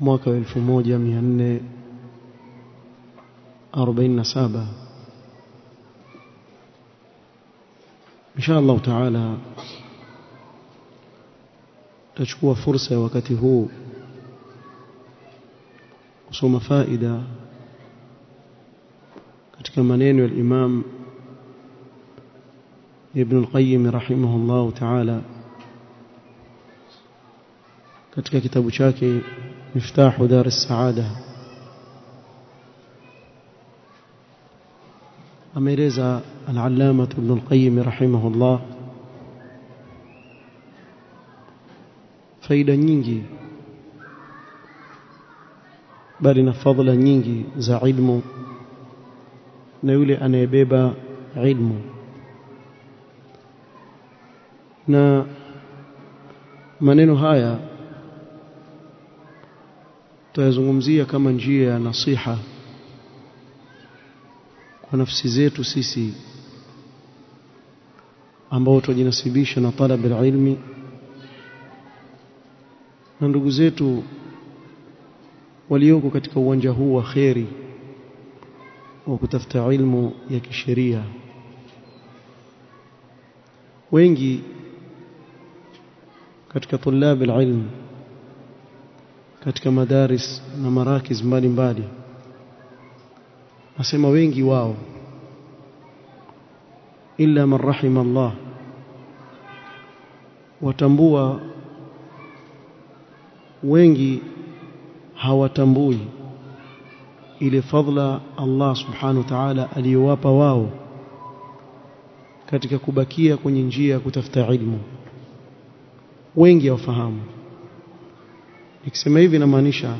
mwaka wa 1447 insha Allah taala tachukua fursa ya wakati huu kusoma faida katika maneno ya Imam Ibn al-Qayyim rahimahullah ta'ala katika kitabu chake Miftahu Dar as-Saada ameeleza al-Allama Ibn al-Qayyim rahimahullah faida nyingi bali na fadhila nyingi za ilmu na yule anayebeba ilmu na maneno haya tutayazungumzia kama njia ya nasiha kwa nafsi zetu sisi ambao tunajinasibisha na talab ilmi na ndugu zetu walioko katika uwanja huu wa kheri wa kutafuta ilmu ya kisheria. Wengi katika tulab alilm katika madaris na marakiz mbalimbali. Nasema wengi wao illa man rahima Allah. Watambua wengi hawatambui ile fadla Allah subhanahu wa ta'ala aliyowapa wao katika kubakia kwenye njia ya kutafuta ilmu. Wengi hawafahamu nikisema hivi namaanisha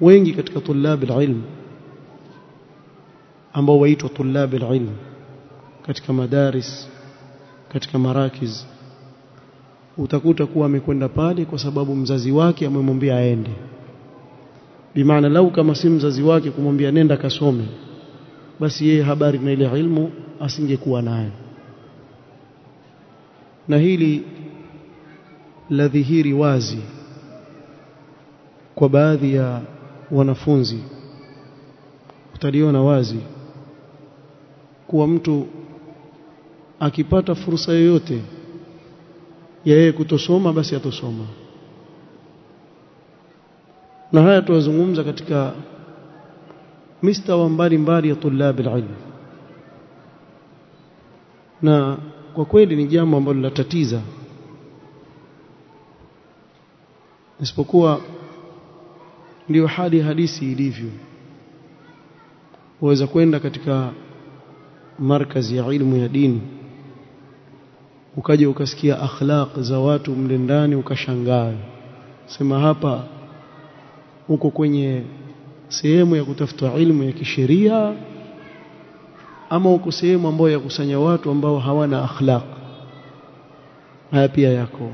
wengi katika tulab alilm ambao waitwa tulab alilm katika madaris katika marakiz utakuta kuwa amekwenda pale kwa sababu mzazi wake amemwambia aende. Bimaana lau kama si mzazi wake kumwambia nenda kasome basi yeye habari na ile ilmu asingekuwa nayo. Na hili la dhihiri wazi kwa baadhi ya wanafunzi. Utaliona wazi kuwa mtu akipata fursa yoyote ya yeye kutosoma basi atosoma na haya tuwazungumza katika mistawa mbalimbali ya tulab alilm. Na kwa kweli ni jambo ambalo linatatiza. Isipokuwa ndio hali halisi ilivyo. Waweza kwenda katika markazi ya ilmu ya dini ukaja ukasikia akhlaq za watu mle ndani ukashangaa. Sema hapa uko kwenye sehemu ya kutafuta ilmu ya kisheria ama uko sehemu ambayo ya kusanya watu ambao hawana akhlaq. Haya pia yako.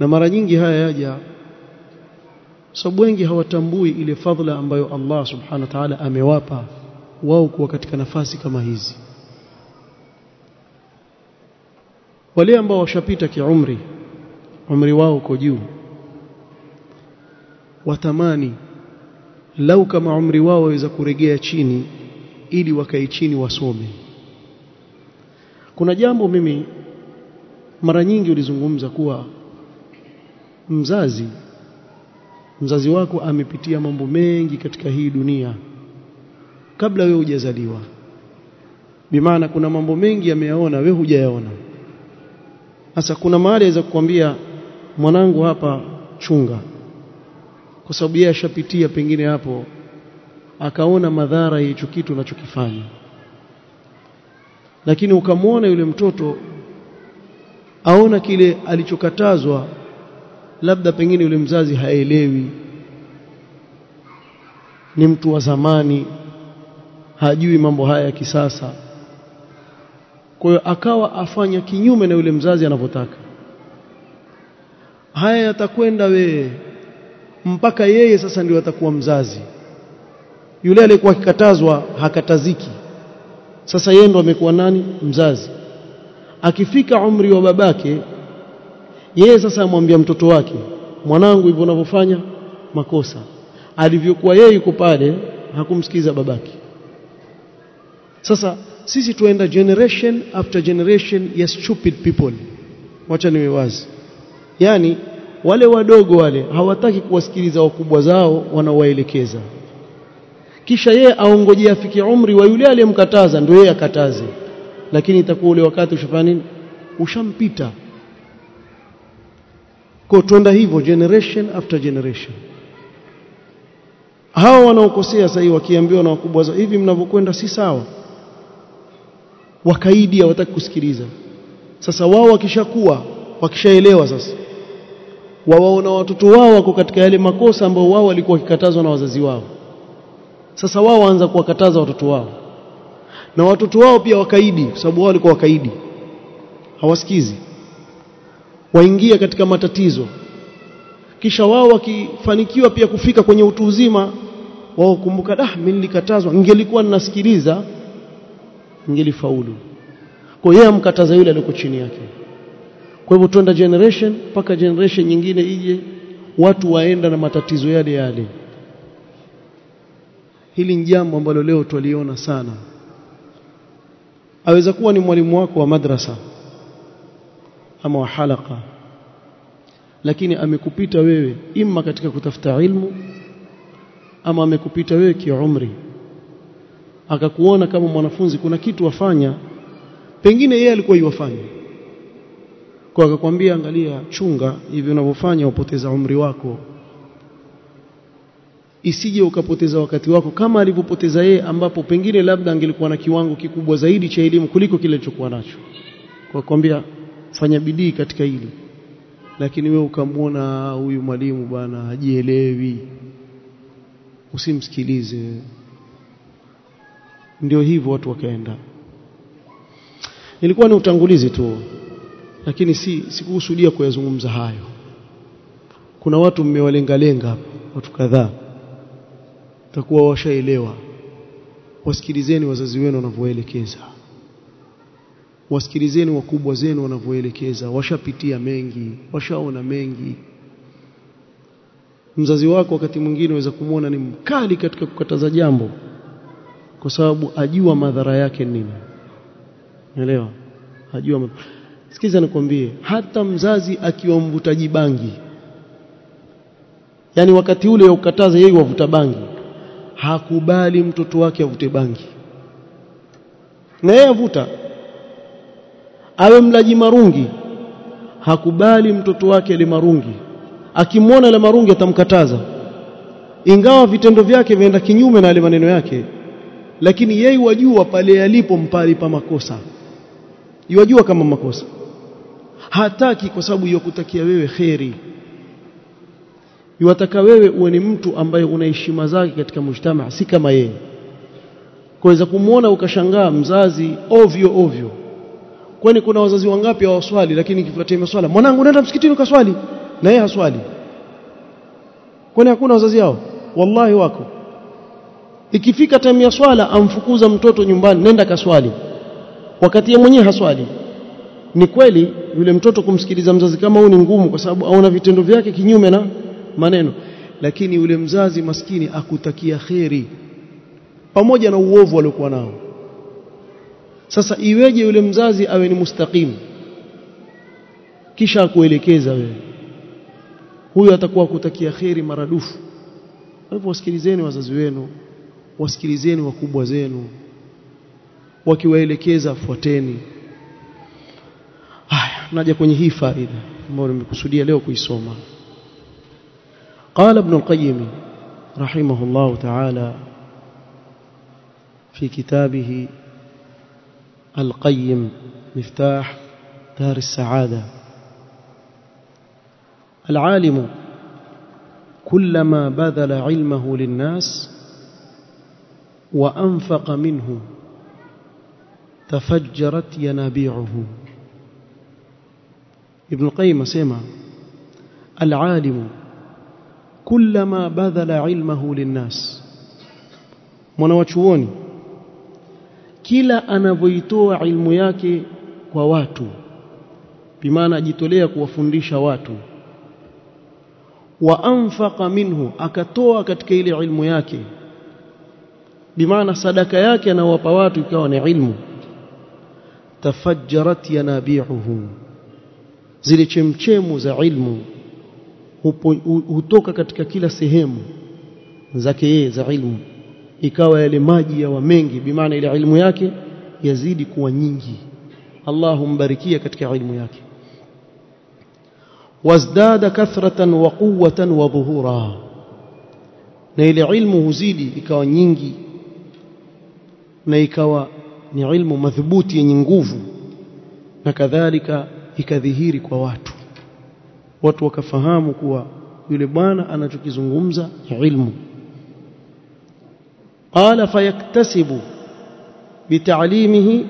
Na mara nyingi haya yaja sababu wengi hawatambui ile fadhila ambayo Allah subhanahu wa ta'ala amewapa wao kuwa katika nafasi kama hizi. Wale ambao washapita kiumri umri wao uko juu watamani lau kama umri wao waweza kuregea chini ili wakae chini wasome. Kuna jambo mimi mara nyingi ulizungumza kuwa mzazi mzazi wako amepitia mambo mengi katika hii dunia kabla wewe hujazaliwa. Bimaana kuna mambo mengi ameyaona wewe hujayaona. Sasa kuna mahali aweza kukwambia mwanangu hapa chunga. Kwa sababu yeye ashapitia pengine hapo akaona madhara ya hicho kitu unachokifanya lakini ukamwona yule mtoto aona kile alichokatazwa labda pengine yule mzazi haelewi. Ni mtu wa zamani hajui mambo haya ya kisasa. Kwa hiyo akawa afanya kinyume na yule mzazi anavyotaka. Haya yatakwenda we mpaka yeye sasa ndio atakuwa mzazi. Yule aliyekuwa akikatazwa hakataziki. Sasa yeye ndo amekuwa nani? Mzazi. Akifika umri wa babake yeye sasa amwambia mtoto wake mwanangu hivyo unavyofanya makosa. Alivyokuwa yeye yuko pale hakumsikiza babake. Sasa sisi tuenda generation after generation ya stupid people. Wacha niwe wazi. Yani wale wadogo wale hawataki kuwasikiliza wakubwa zao wanaowaelekeza. Kisha yeye aongojea afike umri wa yule aliyemkataza ndio yeye akataze. Lakini itakuwa ule wakati ushafanya nini? Ushampita kwa twenda hivyo generation after generation. Hawa wanaokosea sasa hivi wakiambiwa na wakubwa zao hivi mnavyokwenda si sawa? Wakaidi hawataki kusikiliza. Sasa wao wakishakuwa wakishaelewa sasa wawaona watoto wao wako katika yale makosa ambayo wao walikuwa wakikatazwa na wazazi wao. Sasa wao waanza kuwakataza watoto wao. Na watoto wao pia wakaidi kwa sababu wao walikuwa wakaidi. Hawasikizi waingia katika matatizo. Kisha wao wakifanikiwa pia kufika kwenye utu uzima wao kumbuka dah mimi nilikatazwa ningelikuwa ninasikiliza ningelifaulu. Kwa hiyo amkataza yule aliyoko chini yake. Kwa hivyo twenda generation mpaka generation nyingine ije watu waenda na matatizo yale yale. Hili ni jambo ambalo leo twaliona sana. Aweza kuwa ni mwalimu wako wa madrasa ama wa halaka. Lakini amekupita wewe imma katika kutafuta ilmu ama amekupita wewe kiumri. Akakuona kama mwanafunzi kuna kitu wafanya pengine yeye alikuwa yuwafanya kwa akakwambia angalia chunga hivi unavyofanya upoteza umri wako. Isije ukapoteza wakati wako kama alivyopoteza yeye ambapo pengine labda angelikuwa na kiwango kikubwa zaidi cha elimu kuliko kile alichokuwa nacho. Kwa kwambia fanya bidii katika hili. Lakini we ukamwona huyu mwalimu bwana hajielewi. Usimsikilize. Ndio hivyo watu wakaenda. Ilikuwa ni utangulizi tu lakini si sikukusudia kuyazungumza hayo. Kuna watu mmewalengalenga hapa watu kadhaa. Takuwa washaelewa. Wasikilizeni wazazi wenu wanavyoelekeza wasikilizeni wakubwa zenu wanavyoelekeza. Washapitia mengi washaona mengi. Mzazi wako wakati mwingine waweza kumwona ni mkali katika kukataza jambo kwa sababu ajua madhara yake nini. Unaelewa? Ajua sikiza nikwambie hata mzazi akiwa mvutaji bangi yani wakati ule ya kukataza yeye wavuta bangi hakubali mtoto wake avute bangi. Na yeye avuta awe mlaji marungi. Hakubali mtoto wake ali marungi. Akimwona ile marungi atamkataza. Ingawa vitendo vyake vienda kinyume na yale maneno yake lakini yeye wajua pale yalipo mpali pa makosa. Yajua kama makosa. Hataki kwa sababu yokutakia wewe kheri. Yuwataka wewe uwe ni mtu ambaye una heshima zake katika mujtama si kama yeye. Kuweza kumwona ukashangaa mzazi ovyo ovyo kwani kuna wazazi wangapi hawaswali lakini kifuatia maswala mwanangu nenda msikitini ukaswali? Na yeye haswali. Kwani hakuna wazazi hao? Wallahi wako. Ikifika time ya swala amfukuza mtoto nyumbani nenda kaswali. Wakati yeye mwenyewe haswali. Ni kweli yule mtoto kumsikiliza mzazi kama huu ni ngumu kwa sababu aona vitendo vyake kinyume na maneno. Lakini yule mzazi maskini akutakia kheri. Pamoja na uovu aliokuwa nao sasa iweje yule mzazi awe ni mustaqim kisha akuelekeza wewe huyo atakuwa kutakia kheri maradufu kwa hivyo wasikilizeni wazazi wenu wasikilizeni wakubwa zenu wakiwaelekeza fuateni haya naja kwenye hii faida ambayo nimekusudia leo kuisoma قال ابن القيم رحمه الله تعالى في كتابه القيم مفتاح دار السعادة. العالم كلما بذل علمه للناس وأنفق منه تفجرت ينابيعه. ابن القيم سيما العالم كلما بذل علمه للناس. منوى kila anavyoitoa ilmu yake kwa watu. Bimaana ajitolea kuwafundisha watu. Wa anfaqa minhu akatoa katika ile ilmu yake. Bimaana sadaka yake anawapa watu ikawa ni ilmu. Tafajjarat yanabi'uhu. Zile chemchemu za ilmu hutoka katika kila sehemu zake yeye za ilmu ikawa yale maji yawa mengi bimaana ile ilmu yake yazidi kuwa nyingi. Allah humbarikia katika ilmu yake. Wazdada kathratan wa quwwatan wa dhuhura. Na ile ilmu huzidi ikawa nyingi. Na ikawa ni ilmu madhubuti yenye nguvu. Na kadhalika ikadhihiri kwa watu. Watu wakafahamu kuwa yule bwana anachokizungumza ilmu قال فيكتسب بتعليمه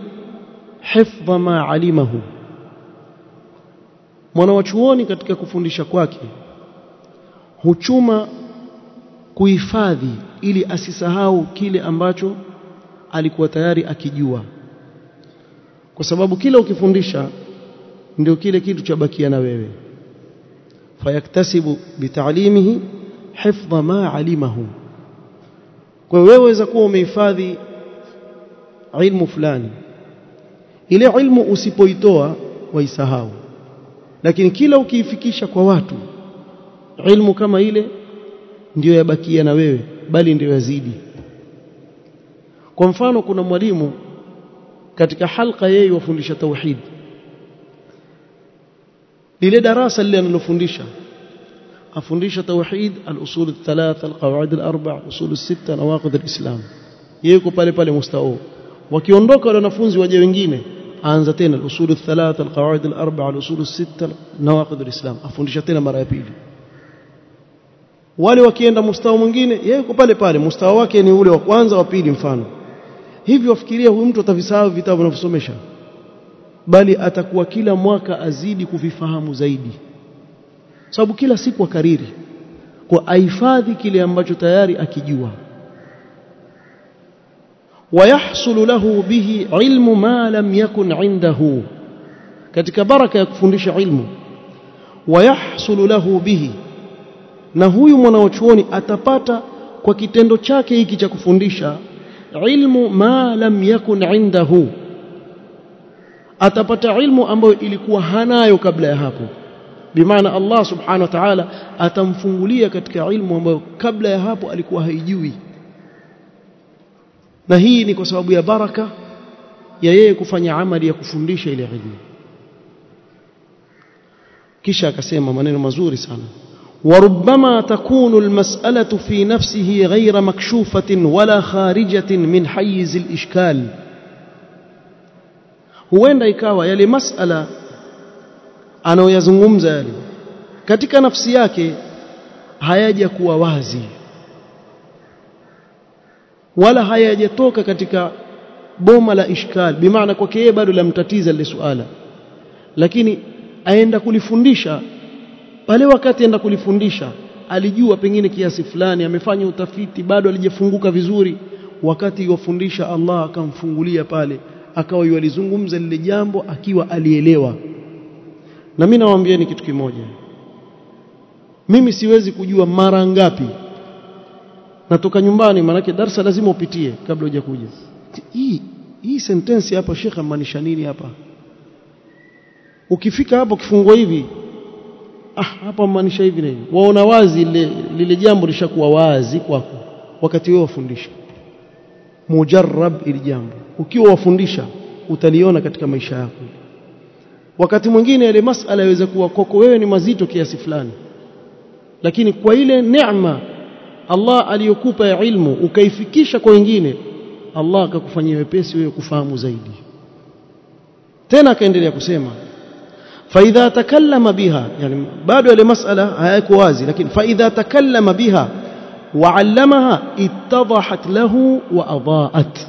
حفظ ما علمه mwanawachuoni katika kufundisha kwake huchuma kuhifadhi ili asisahau kile ambacho alikuwa tayari akijua kwa sababu kila ukifundisha ndio kile kitu cha bakia na wewe fayaktasibu bitalimihi hifdha ma alimahu kwa hiyo wewe waweza kuwa umehifadhi ilmu fulani. Ile ilmu usipoitoa waisahau. Lakini kila ukiifikisha kwa watu ilmu kama ile ndiyo yabakia na wewe bali ndiyo yazidi. Kwa mfano kuna mwalimu katika halqa yeye wafundisha tauhid. Lile darasa lile analofundisha afundisha tauhid al-usul ath-thalatha al-qawaid al-arba' usul as-sitta nawaqid al-islam. Yuko pale pale mustao. Wakiondoka wale wanafunzi waje wengine aanza tena al-usul ath-thalatha al-qawaid al-arba' al-usul as-sitta nawaqid al-islam. Afundisha tena mara ya pili. Wale wakienda mustao mwingine yeye yuko pale pale. Mustao wake ni ule wa kwanza wa pili mfano. Hivi wafikiria huyu mtu atavisahau vitabu anavyosomesha? Bali atakuwa kila mwaka azidi kuvifahamu zaidi sababu kila siku akariri kwa ahifadhi kile ambacho tayari akijua ويحصل له به علم ما لم يكن عنده katika baraka ya kufundisha ilmu ويحصل له به na huyu mwanachuoni atapata kwa kitendo chake hiki cha kufundisha ilmu ma lam yakun indahu atapata ilmu ambayo ilikuwa hanayo kabla ya hapo Bimaana Allah subhanahu wa ta'ala atamfungulia katika ilmu ambayo kabla ya hapo alikuwa haijui na hii ni kwa sababu ya baraka ya yeye kufanya amali ya kufundisha ile ilmu kisha akasema maneno mazuri sana وربما تكون المسألة في نفسه غير مكشوفة ولا خارجة من حيز الإشكال huenda ikawa yale masala anayoyazungumza yale. Katika nafsi yake hayaja kuwa wazi. Wala hayajatoka katika boma la ishkal. Bimaana kwake yeye bado lamtatiza lile suala. Lakini aenda kulifundisha. Pale wakati aenda kulifundisha alijua pengine kiasi fulani amefanya utafiti bado alijafunguka vizuri. Wakati yofundisha Allah akamfungulia pale. Akawa yalizungumza lile jambo akiwa alielewa na mimi nawaambieni kitu kimoja. Mimi siwezi kujua mara ngapi natoka nyumbani manake darsa lazima upitie kabla hujakuja. Hii hii sentensi hapa shekh amaanisha nini hapa? Ukifika hapo kifungwa hivi ah hapa maanisha hivi na hivi. Waona wazi lile, lile jambo lishakuwa wazi kwako wakati wewe wafundisha. Mujarrab ili jambo. Ukiwa wafundisha utaliona katika maisha yako wakati mwingine yale masala yaweza kuwa kwako wewe ni mazito kiasi fulani lakini kwa ile neema Allah aliyokupa ya ilmu ukaifikisha kwa wengine Allah akakufanyia wepesi wewe kufahamu zaidi tena akaendelea kusema فإذا تكلم بها يعني بعد ile masala hayako wazi lakini فإذا تكلم بها وعلمها اتضحت له وأضاءت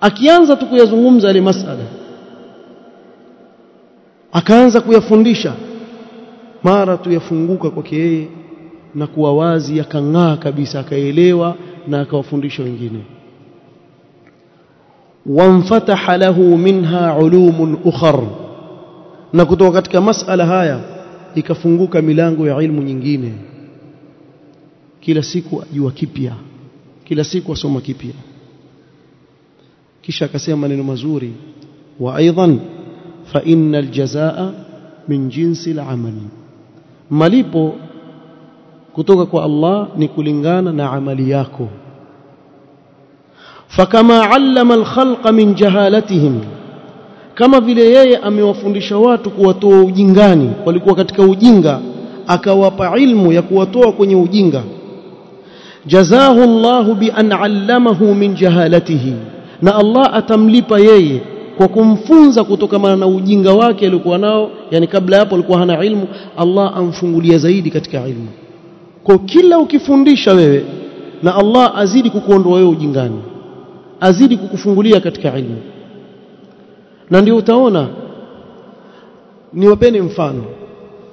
akianza tu kuyazungumza ile masala akaanza kuyafundisha. Mara tu yafunguka kwake yeye na kuwa wazi yakang'aa kabisa akaelewa na akawafundisha wengine. Wamfataha lahu minha ulumun ukhar. Na kutoka katika masala haya ikafunguka milango ya ilmu nyingine. Kila siku ajua kipya. Kila siku asoma kipya. Kisha akasema maneno mazuri. Wa aidan innal jazaa min jinsi al-amali. Malipo kutoka kwa Allah ni kulingana na amali yako. Fakama allama alkhalqa min jahalatihim kama vile yeye amewafundisha watu kuwatoa ujingani walikuwa katika ujinga akawapa ilmu ya kuwatoa kwenye ujinga. Jazahu Allahu bi an allamahu min jahalatihi na Allah atamlipa yeye kwa kumfunza kutokana na ujinga wake aliokuwa nao yani kabla hapo alikuwa hana ilmu Allah amfungulia zaidi katika ilmu. Kwa kila ukifundisha wewe na Allah azidi kukuondoa wewe ujingani azidi kukufungulia katika ilmu. Na ndio utaona niwapeni mfano.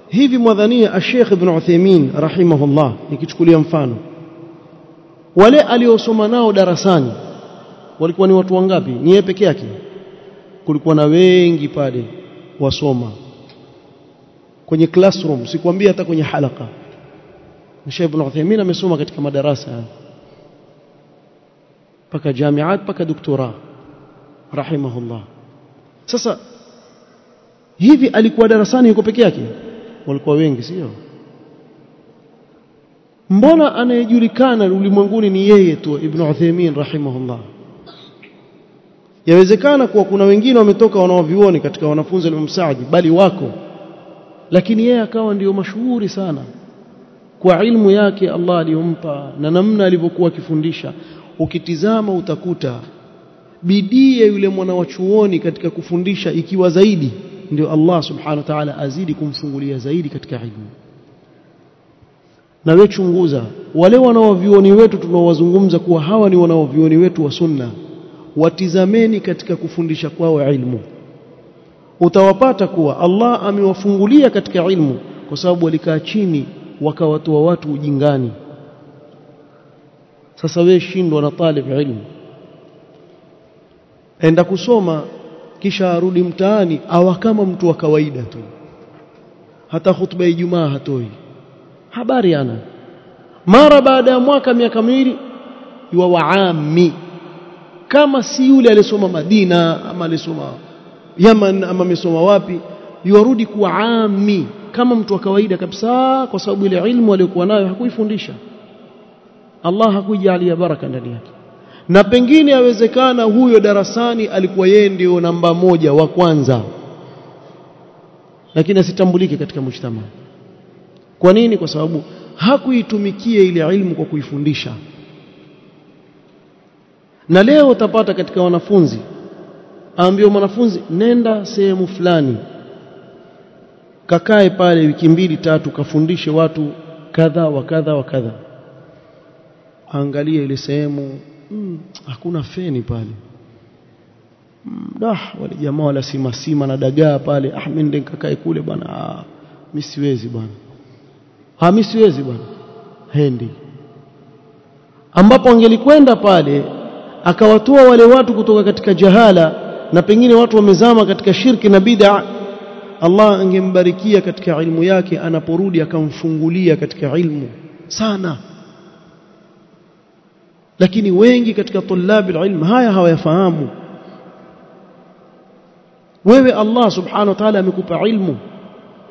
Hivi mwadhania Sheikh Ibn Uthaymeen rahimahullah nikichukulia mfano. Wale aliosoma nao darasani walikuwa ni watu wangapi? Ni yeye peke yake kulikuwa na wengi pale wasoma kwenye classroom sikwambia hata kwenye halaka. Sheikh Ibn Uthaymeen amesoma katika madarasa paka jamiat paka doktora rahimahullah. Sasa hivi alikuwa darasani yuko peke yake? Walikuwa wengi sio? Mbona anayejulikana ulimwenguni ni yeye tu Ibn Uthaymeen rahimahullah yawezekana kuwa kuna wengine wametoka wanaovioni katika wanafunzi wa msaji bali wako. Lakini yeye akawa ndiyo mashuhuri sana. Kwa ilmu yake Allah aliyompa na namna alivyokuwa akifundisha ukitizama utakuta bidii ya yule mwana wa chuoni katika kufundisha ikiwa zaidi ndio Allah subhanahu wa ta'ala azidi kumfungulia zaidi katika ilmu. Na wewe chunguza wale wanaovioni wetu tunaowazungumza kuwa hawa ni wanaovioni wetu wa sunna watizameni katika kufundisha kwao ilmu. Utawapata kuwa Allah amewafungulia katika ilmu kwa sababu walikaa chini wakawatoa watu ujingani. Sasa wewe shindwa na talib ilmu. Enda kusoma kisha arudi mtaani awa kama mtu wa kawaida tu. Hata hutuba ya Ijumaa hatoi. Habari ana? Mara baada ya mwaka miaka miwili yuwa waami kama si yule aliyesoma Madina ama aliyesoma Yaman ama amesoma wapi yuarudi kuwa ami kama mtu wa kawaida kabisa kwa sababu ile ilmu aliyokuwa nayo hakuifundisha. Allah hakuijalia baraka ndani yake. Na pengine yawezekana huyo darasani alikuwa yeye ndio namba moja wa kwanza. Lakini asitambulike katika mujtama kwa nini? Kwa sababu hakuitumikia ile ilmu kwa kuifundisha na leo utapata katika wanafunzi. Aambiwa mwanafunzi nenda sehemu fulani. Kakae pale wiki mbili tatu kafundishe watu kadha wa kadha wa kadha. Angalie ile sehemu. Hmm, hakuna feni pale. Hmm, dah wale jamaa wala sima sima na dagaa pale. Ah mimi kakae kule bwana. Ah mimi siwezi bwana. Ah mimi siwezi bwana. Hendi. Ambapo angelikwenda pale akawatoa wale watu kutoka katika jahala na pengine watu wamezama katika shirki na bid'a. Allah angembarikia katika ilmu yake anaporudi akamfungulia katika ilmu sana. Lakini wengi katika tulabi ilmu haya hawayafahamu. Wewe Allah subhanahu wa ta'ala amekupa ilmu.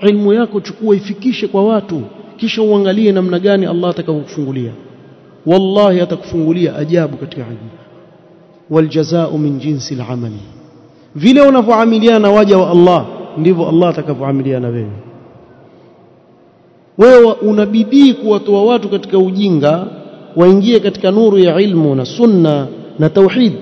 Ilmu yako chukua ifikishe kwa watu. Kisha uangalie namna gani Allah atakavyokufungulia. Wallahi atakufungulia ajabu katika ilmu waljazaa min jinsi lamali vile unavyoamiliana na waja wa Allah ndivyo Allah atakavyoamiliana wewe. Wewe unabidii kuwatoa watu katika ujinga waingie katika nuru ya ilmu na sunna na tauhid.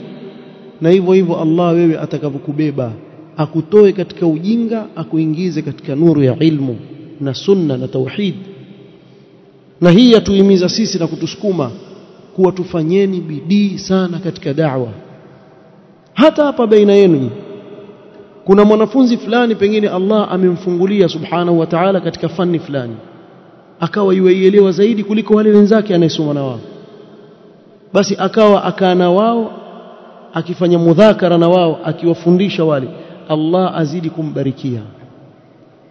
Na hivyo hivyo Allah wewe atakavyokubeba akutoe katika ujinga akuingize katika nuru ya ilmu na sunna na tauhid. Na hii yatuhimiza sisi na kutusukuma kuwa tufanyeni bidii sana katika da'wa. Hata hapa baina yenu kuna mwanafunzi fulani pengine Allah amemfungulia subhanahu wa ta'ala katika fani fulani. Akawa yuielewa zaidi kuliko wale wenzake anayesoma na wao. Basi akawa akaa na wao akifanya mudhakara na wao akiwafundisha wale. Allah azidi kumbarikia.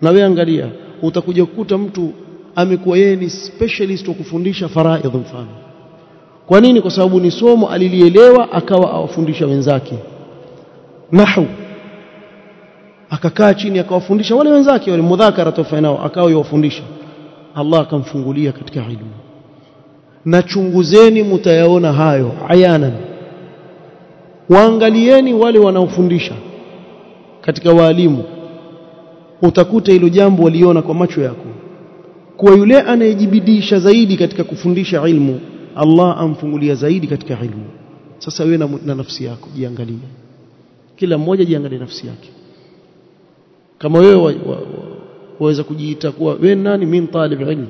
Na wewe angalia utakuja kukuta mtu amekuwa yeye ni specialist wa kufundisha faraidh mfano kwa nini? Kwa sababu ni somo alilielewa akawa awafundisha wenzake. Nahu. Akakaa chini akawafundisha wale wenzake wale mudhakara tofauti nao akawa yawafundisha Allah akamfungulia katika ilmu. Na chunguzeni mtayaona hayo ayanan. Waangalieni wale wanaofundisha katika waalimu. Utakuta hilo jambo waliona kwa macho yako. Kwa yule anayejibidisha zaidi katika kufundisha ilmu Allah amfungulia zaidi katika ilmu sasa wewe na, na nafsi yako jiangalie kila mmoja jiangalie nafsi yake kama wewe waweza wa, wa, wa kujiita kuwa wewe nani mimi talib ilmu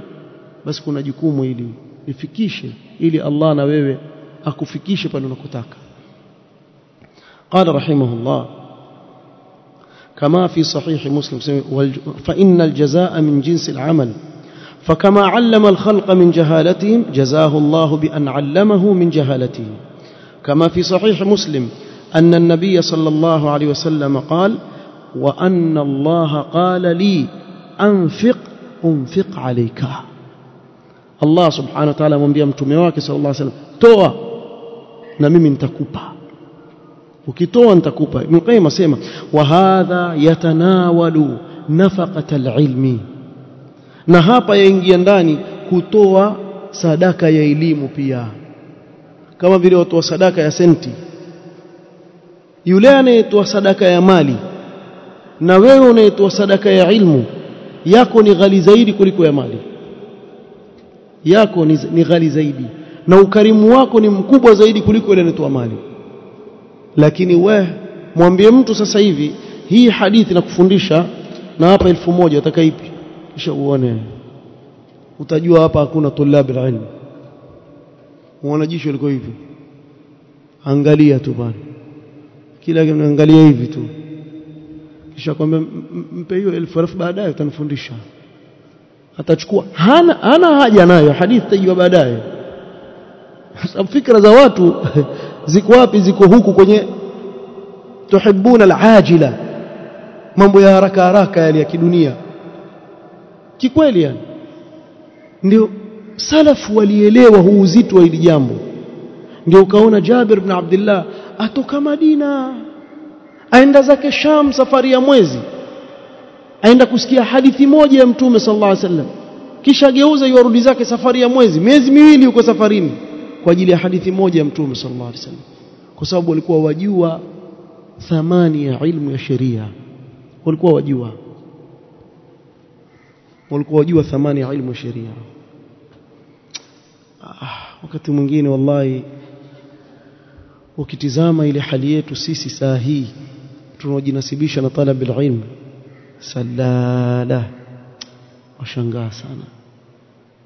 basi kuna jukumu ili ifikishe ili Allah na wewe akufikishe pale unakotaka قال رحمه الله كما في صحيح مسلم فإن الجزاء من جنس العمل فكما علم الخلق من جهالتهم جزاه الله بأن علمه من جهالتهم. كما في صحيح مسلم أن النبي صلى الله عليه وسلم قال وأن الله قال لي أنفق أنفق عليك. الله سبحانه وتعالى mwambia mtume wake sallallahu alaihi wasallam toa na mimi nitakupa ukitoa nitakupa Ibn Qayyim asema wa hadha yatanawalu nafaqata alilmi na hapa yaingia ndani kutoa sadaka ya elimu pia. Kama vile watoa sadaka ya senti. Yule anayetoa sadaka ya mali na wewe unayetoa sadaka ya ilmu yako ni ghali zaidi kuliko ya mali. Yako ni, ni ghali zaidi. Na ukarimu wako ni mkubwa zaidi kuliko ile anayetoa mali. Lakini we mwambie mtu sasa hivi hii hadithi na kufundisha na hapa elfu moja utaka ipi kisha uone. Utajua hapa hakuna tulab alilm. Uona jicho liko hivi. Angalia tu bwana kila angalia hivi tu. Kisha kwambia mpe hiyo elfu alafu baadaye utanifundisha. Atachukua. Hana hana haja nayo. Hadithi tajua baadaye. Sababu fikra za watu ziko wapi? Ziko huku kwenye tuhibuna alajila. Mambo ya haraka haraka yale ya kidunia kikweli yani. Ndio salafu walielewa huu uzito wa hili jambo. Ndio ukaona Jabir ibn Abdullah atoka Madina aenda zake Sham safari ya mwezi aenda kusikia hadithi moja ya Mtume sallallahu alaihi wasallam. Kisha geuza yorudi zake safari ya mwezi miezi miwili uko safarini kwa ajili ya hadithi moja ya Mtume sallallahu alaihi wasallam. Kwa sababu walikuwa wajua thamani ya ilmu ya sheria. Walikuwa wajua walikuwa wajua thamani ya ilmu sheria. Ah, wakati mwingine wallahi ukitizama ile hali yetu sisi saa hii tunaojinasibisha na talab ilm salala. Washangaa sana.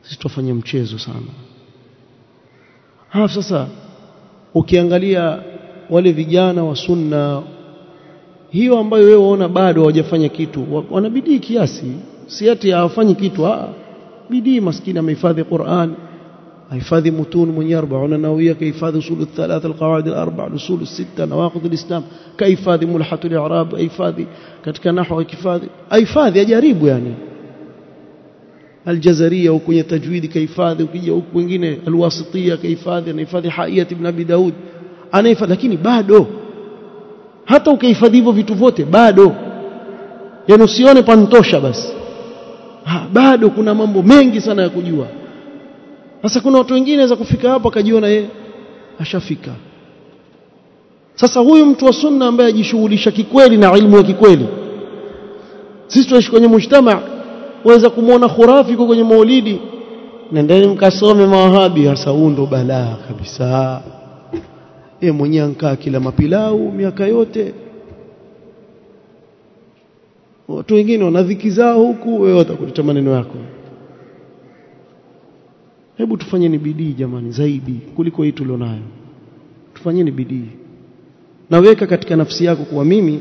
Sisi tufanye mchezo sana. Halafu sasa ukiangalia wale vijana wa sunna hiyo ambayo wewe waona bado hawajafanya kitu wanabidii kiasi si ati hawafanyi kitu ah bidii maskini amehifadhi Qur'an. Ahifadhi mutun mwenye 40 nawia kahifadhi usul thalatha alqawaid alarba usul sita nawaqid alislam. Kahifadhi mulhat alirab ahifadhi. Katika nahwu akifadhi ahifadhi ajaribu yani. Aljazaria huko kwenye tajwidi kahifadhi. Ukija huko wengine alwasitia kahifadhi. Anahifadhi haiyat ibn abi daud. Anahifadhi lakini bado. Hata ukihifadhi hivyo vitu vyote bado. Yani usione pantosha basi ha, bado kuna mambo mengi sana ya kujua. Sasa kuna watu wengine za kufika hapo akajiona yeye ashafika. Sasa huyu mtu wa sunna ambaye ajishughulisha kikweli na ilmu ya kikweli sisi tunaishi kwenye mujtama waweza kumwona khurafi kwa kwenye maulidi. Nendeni mkasome mawahabi hasa huu ndo balaa kabisa. Yeye mwenyewe ankaa kila mapilau miaka yote watu wengine wanadhiki zao huku wewe utakuta maneno yako. Hebu tufanyeni bidii jamani zaidi kuliko hii tulionayo. Tufanyeni bidii. Naweka katika nafsi yako kuwa mimi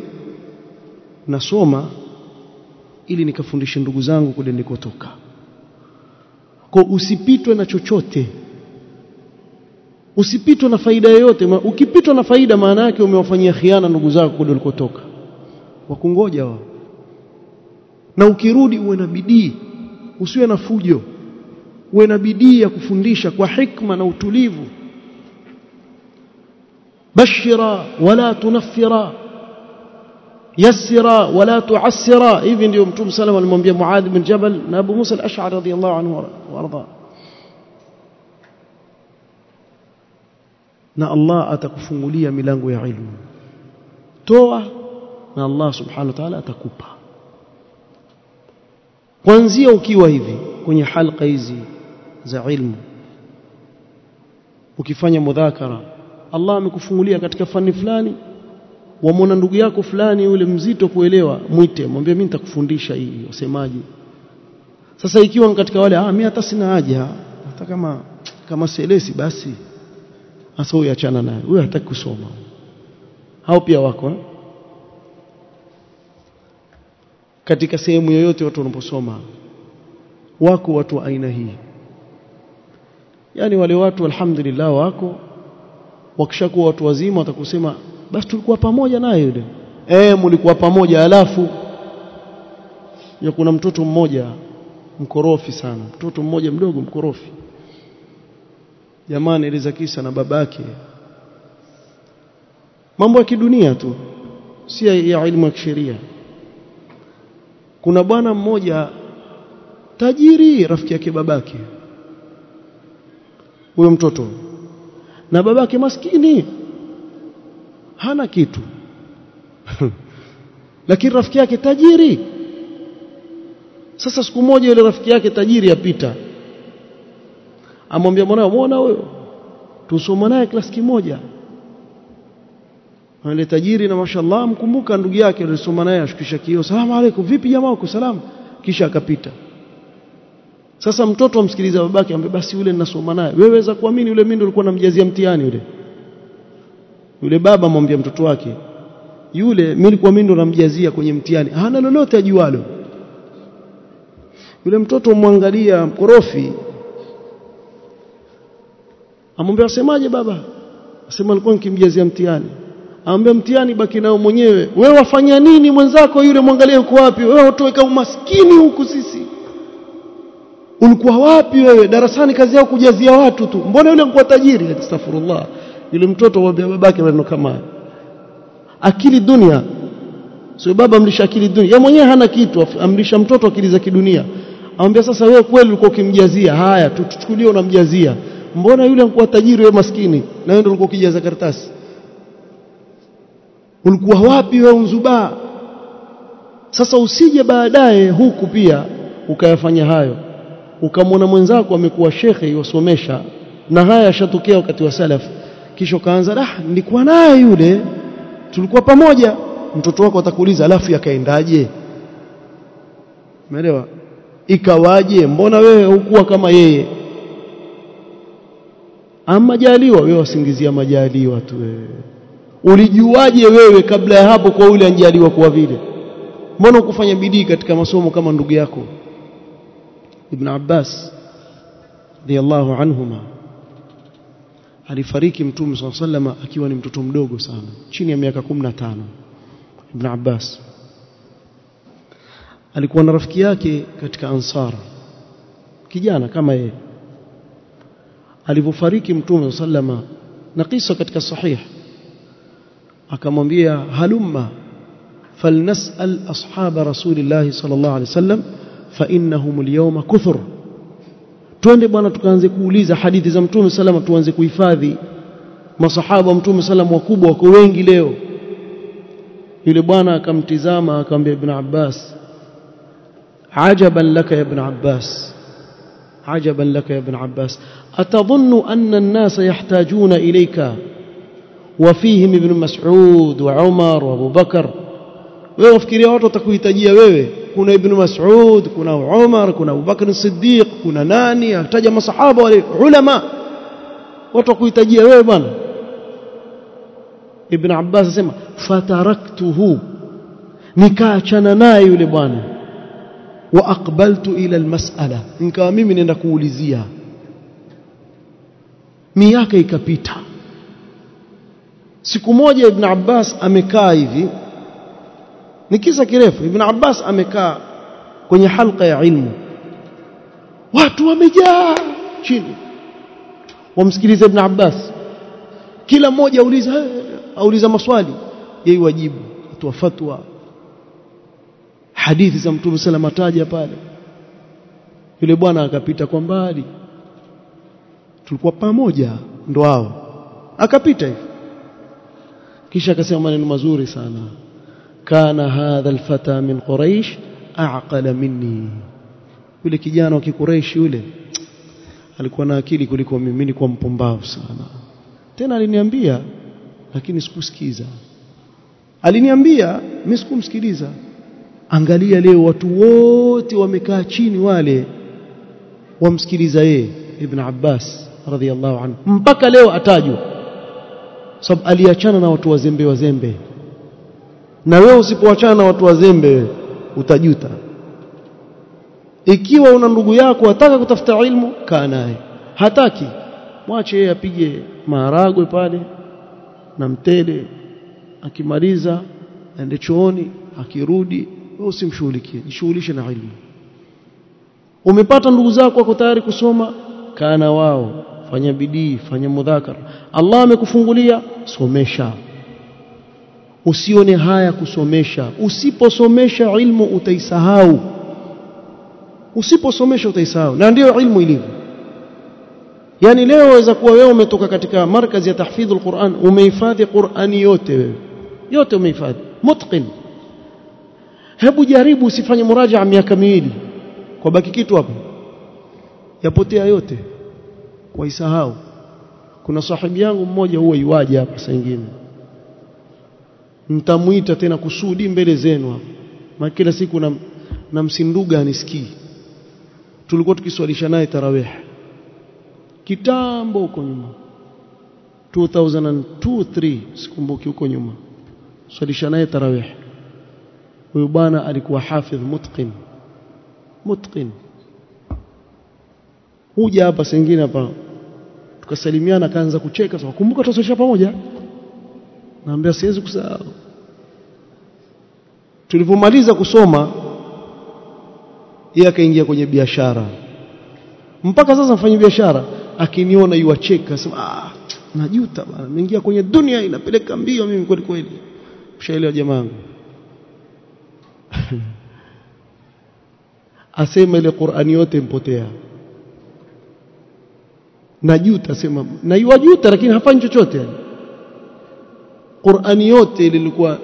nasoma ili nikafundishe ndugu zangu kule nilikotoka. Kwa usipitwe na chochote. Usipitwe na faida yoyote. Ukipitwa na faida maana yake umewafanyia khiana ndugu zako kule ulikotoka wakungoja wao na ukirudi uwe na bidii usiwe na fujo uwe na bidii ya kufundisha kwa hikma na utulivu bashira wala tunaffira yassira wala tuassira hivi ndio mtume sallam alimwambia Muadh bin Jabal na Abu Musa al-Ash'ari radiyallahu anhu warda na Allah atakufungulia milango ya ilmu toa na Allah subhanahu wa ta'ala atakupa kuanzia ukiwa hivi kwenye halqa hizi za ilmu ukifanya mudhakara Allah amekufungulia katika fani fulani wamwona ndugu yako fulani yule mzito kuelewa mwite mwambie mimi nitakufundisha hii usemaje sasa ikiwa katika wale ah mimi hata sina haja hata kama kama selesi basi. Hasa huyu achana naye huyu hataki kusoma. Hao pia wako eh? Katika sehemu yoyote watu wanaposoma. Wako watu wa aina hii. Yani wale watu alhamdulillah wako. Wakishakuwa watu wazima watakusema basi tulikuwa pamoja naye yule. Eh mlikuwa pamoja alafu ya kuna mtoto mmoja mkorofi sana. Mtoto mmoja mdogo mkorofi. Jamani eleza kisa na babake mambo ya kidunia tu. Si ya elimu ya kisheria kuna bwana mmoja tajiri rafiki yake babake. Huyo mtoto. Na babake maskini. Hana kitu. Lakini rafiki yake tajiri. Sasa siku moja yule rafiki yake tajiri apita. Amwambia mwanao muona huyo? Tusoma naye klasi kimoja wale tajiri na mashallah mkumbuka ndugu yake alisoma naye ashukisha kio salamu alaykum vipi jamaa uko salamu kisha akapita. Sasa mtoto amsikiliza babake ambe basi yule ninasoma naye. Wewe weza kuamini yule? Mimi nilikuwa namjazia mtihani yule. Yule baba amwambia mtoto wake yule mimi nilikuwa mimi ndo namjazia kwenye mtihani. Hana lolote ajualo. Yule mtoto mwangalia mkorofi. Amwambia asemaje baba? Asema alikuwa nikimjazia mtihani amwambia mtiani baki nao mwenyewe. Wewe wafanya nini mwenzako yule? Mwangalie uko wapi. Wewe utoweka umaskini huku sisi. Ulikuwa wapi wewe? Darasani kazi yao kujazia watu tu. Mbona yule alikuwa tajiri? Astaghfirullah. Yule mtoto amwambia babake maneno kama akili dunia. Sio baba amlisha akili dunia. Yeye mwenyewe hana kitu. Amlisha mtoto akili za kidunia. Amwambia sasa wewe kweli ulikuwa ukimjazia? Haya tuchukulie unamjazia. Mbona yule alikuwa tajiri wewe maskini? Na wewe ndio ulikuwa ukijaza karatasi ulikuwa wapi wewe unzuba? Sasa usije baadaye huku pia ukayafanya hayo. Ukamwona mwenzako amekuwa shekhe yosomesha na haya yashatokea wakati wa salaf. Kisha ukaanza ah nilikuwa naye yule. Tulikuwa pamoja. Mtoto wako atakuuliza alafu yakaendaje? Umeelewa? Ikawaje? Mbona wewe hukuwa kama yeye? Ama jaliwa wewe wasingizia majaliwa tu wewe ulijuaje wewe kabla ya hapo kwa yule anjaliwa kuwa vile? Mbona ukufanya bidii katika masomo kama ndugu yako? Ibn Abbas radiyallahu anhuma alifariki mtume swalla sallama akiwa ni mtoto mdogo sana chini ya miaka 15 Ibn Abbas alikuwa na rafiki yake katika Ansar kijana kama yeye. Alivyofariki mtume sallama na kisa katika sahih akamwambia halumma falnasal ashaba rasulillah sallallahu alaihi wasallam fa innahum alyawma kuthur twende bwana tukaanze kuuliza hadithi za mtume salama tuanze kuhifadhi masahaba wa mtume salama wakubwa wako wengi leo yule bwana akamtizama akamwambia ibn Abbas ajaban laka ya ibn Abbas ajaban laka ya ibn Abbas atadhunnu anna an-nasa yahtajuna ilayka wafihim ibn mas'ud wa umar wa wewe wafikiria watu watakuhitajia wewe? Kuna ibn mas'ud kuna umar kuna abubakar siddiq kuna nani? Ataja masahaba wale ulama. Watu wakuhitajia wewe bwana. Ibn abbas asema fataraktuhu. Nikaachana naye yule bwana. Wa aqbaltu ila almas'ala. Nikawa mimi nenda kuulizia. Miaka ikapita siku moja Ibn Abbas amekaa hivi. Ni kisa kirefu. Ibn Abbas amekaa kwenye halqa ya ilmu. Watu wamejaa chini. Wamsikilize Ibn Abbas. Kila mmoja auliza auliza maswali. Yeye wajibu atoa fatwa. Hadithi za Mtume salama taja pale. Yule bwana akapita kwa mbali. Tulikuwa pamoja ndo hao. Akapita hivi kisha akasema maneno mazuri sana. Kana hadha alfata min quraish aqala minni. Yule kijana wa kikureishi yule alikuwa na akili kuliko mimi kwa mpumbavu sana. Tena aliniambia lakini sikusikiza. Aliniambia mimi sikumsikiliza. Angalia leo watu wote wamekaa chini wale wamsikiliza yeye ibn Abbas radhiallahu anhu. Mpaka leo atajwa sababu aliachana na watu wazembe wazembe. Na wewe usipoachana na watu wazembe utajuta. Ikiwa una ndugu yako ataka kutafuta ilmu kaa naye. Hataki. Mwache yeye apige maharagwe pale na mtele akimaliza aende chooni akirudi wewe usimshughulikie. Jishughulishe na ilmu. Umepata ndugu zako wako tayari kusoma kaa na wao fanya bidii fanya mudhakara Allah amekufungulia somesha. Usione haya kusomesha. Usiposomesha ilmu utaisahau. Usiposomesha utaisahau. Na ndiyo ilmu ilivyo. Yani leo waweza kuwa wewe umetoka katika markazi ya tahfidhul Qur'an umehifadhi Qur'ani yote wewe. Yote umehifadhi. Mutqin. Hebu jaribu usifanye muraja'a miaka miwili. Kwa baki kitu hapo. Yapotea yote kwa isahau kuna sahibi yangu mmoja huwa iwaje hapa saa nyingine. Mtamuita tena kusudi mbele zenu hapa. Kila siku na, na msinduga anisikii. Tulikuwa tukiswalisha naye tarawih. Kitambo huko nyuma. 2002 3 sikumbuki huko nyuma. Swalisha naye tarawih. Huyu bwana alikuwa hafidh mutqin. Mutqin huja hapa sengine hapa. Tukasalimiana kaanza kucheka tukakumbuka tusosha pamoja? Naambia siwezi kusahau. Tulivomaliza kusoma yeye akaingia kwenye biashara. Mpaka sasa mfanya biashara akiniona yuacheka sema ah najuta bana nimeingia kwenye dunia inapeleka mbio mimi kweli kweli. Ushaelewa jamaa asema ile Qur'ani yote mpotea najuta sema na lakini hafanyi chochote. Yani Qur'ani yote ilikuwa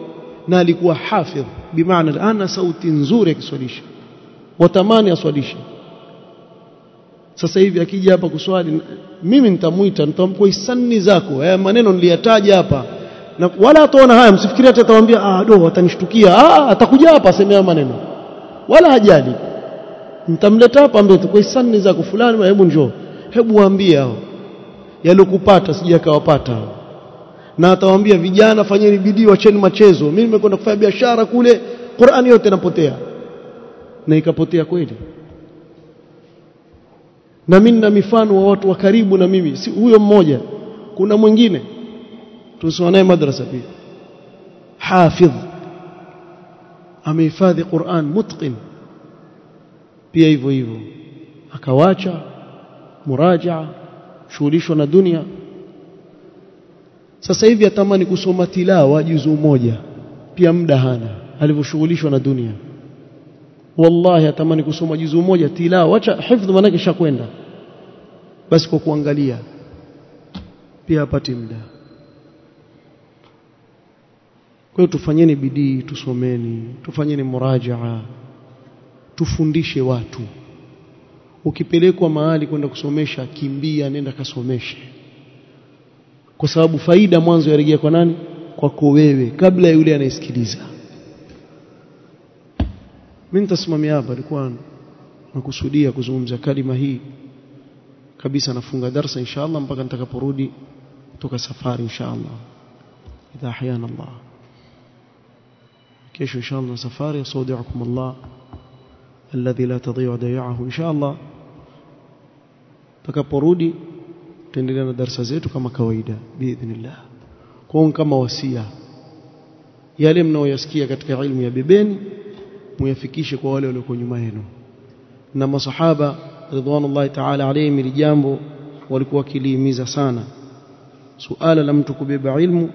na alikuwa hafidh bimaana ana sauti nzuri akiswalisha watamani aswalishe. Sasa hivi akija hapa kuswali mimi nitamuita nitampa isani zako haya maneno niliyataja hapa. Na wala ataona haya msifikirie hata atawaambia ah do atanishtukia. Ah atakuja hapa asemea maneno. Wala hajali. Nitamleta hapa ambaye kwa isani zako fulani hebu njoo hebu waambie hao yalokupata sijakawapata na atawaambia vijana fanyeni bidii wacheni machezo. Mimi nimekwenda kufanya biashara kule Qur'ani yote inapotea. Na ikapotea kweli. Na mimi na mifano wa watu wa karibu na mimi. Si huyo mmoja kuna mwingine. Tusoma naye madrasa pia. Hafidh. Amehifadhi Qur'an mutqin. Pia hivyo hivyo. Akawacha murajaa shughulishwa na dunia. Sasa hivi atamani kusoma tilawa juzu moja pia muda hana alivyoshughulishwa na dunia. Wallahi atamani kusoma juzu moja tilawa acha hifdh manake shakwenda. Basi kwa kuangalia pia apati muda. Kwa hiyo tufanyeni bidii tusomeni tufanyeni murajaa tufundishe watu ukipelekwa mahali kwenda kusomesha kimbia nenda kasomeshe. Kwa sababu faida mwanzo yarejea kwa nani? Kwako wewe kabla yule anayesikiliza mimi nitasimamia hapa alikuwa nakusudia kuzungumza kalima hii. Kabisa nafunga darasa inshallah mpaka nitakaporudi kutoka safari inshallah. Idha ahyana Allah. Kesho inshallah safari. Asaudiakum Allah alladhi la tadhi'u dayahu inshallah takaporudi tutaendelea na darasa zetu kama kawaida biidhnillah. Kwa kama wasia yale mnaoyasikia katika ilmu ya bebeni muyafikishe kwa wale walioko nyuma yenu. Na masahaba ridwanullahi ta'ala alayhim ili jambo walikuwa kilihimiza sana. Suala la mtu kubeba ilmu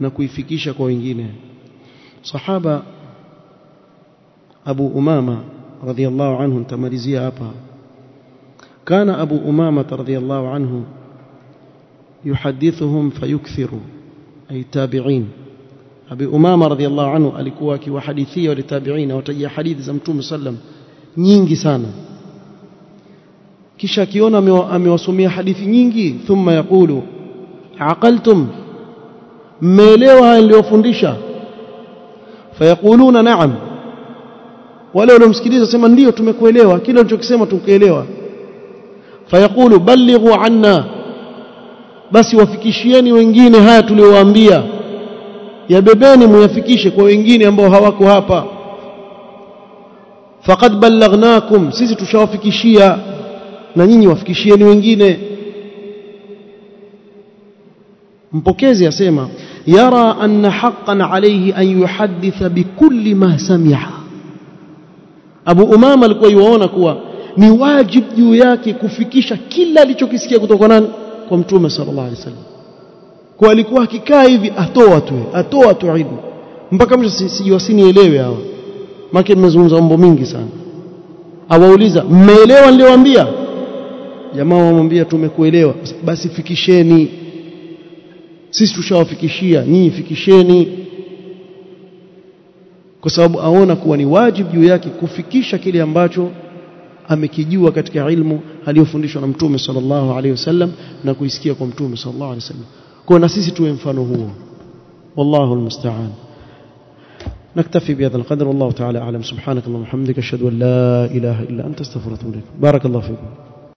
na kuifikisha kwa wengine. Sahaba Abu Umama radhiyallahu anhu nitamalizia hapa kana Abu Umama radhiyallahu anhu yuhadithuhum fayukthiru ay tabi'in Abi Umama radhiyallahu anhu alikuwa akiwahadithia wale tabi'in watajia hadithi za Mtume sallam nyingi sana. Kisha akiona amewasomea hadithi nyingi thumma yaqulu aqaltum? Mmeelewa haya niliyofundisha fayaquluna na'am. Wale waliomsikiliza sema ndio tumekuelewa. Kile ulichokisema tukuelewa fayaqulu ballighu anna. Basi wafikishieni wengine haya tuliowaambia yabebeni muyafikishe kwa wengine ambao hawako hapa. Faqad ballaghnakum sisi tushawafikishia na nyinyi wafikishieni wengine. Mpokezi asema yara anna haqqan alayhi an yuhadditha bikulli ma sami'a. Abu Umama alikuwa yuona kuwa ni wajib juu yake kufikisha kila alichokisikia kutoka nani? Kwa mtume sallallahu alaihi wasallam. Kwa alikuwa akikaa hivi atoa tu atoa tu ilmu. Mpaka mtu sijiwasinielewe hawa. Maana nimezungumza mambo mingi sana. Awauliza mmeelewa niliwaambia? Jamaa wamwambia tumekuelewa. Basi fikisheni. Sisi tushawafikishia nyinyi fikisheni. Kwa sababu aona kuwa ni wajibu juu yake kufikisha kile ambacho amekijua katika ilmu aliyofundishwa na mtume sallallahu alaihi wasallam na kuisikia kwa mtume sallallahu alaihi wasallam kwa na sisi tuwe mfano huo wallahu almusta'an نكتفي بهذا القدر والله تعالى أعلم سبحانك اللهم وبحمدك أشهد أن لا إله إلا أنت استغفرك بارك الله فيكم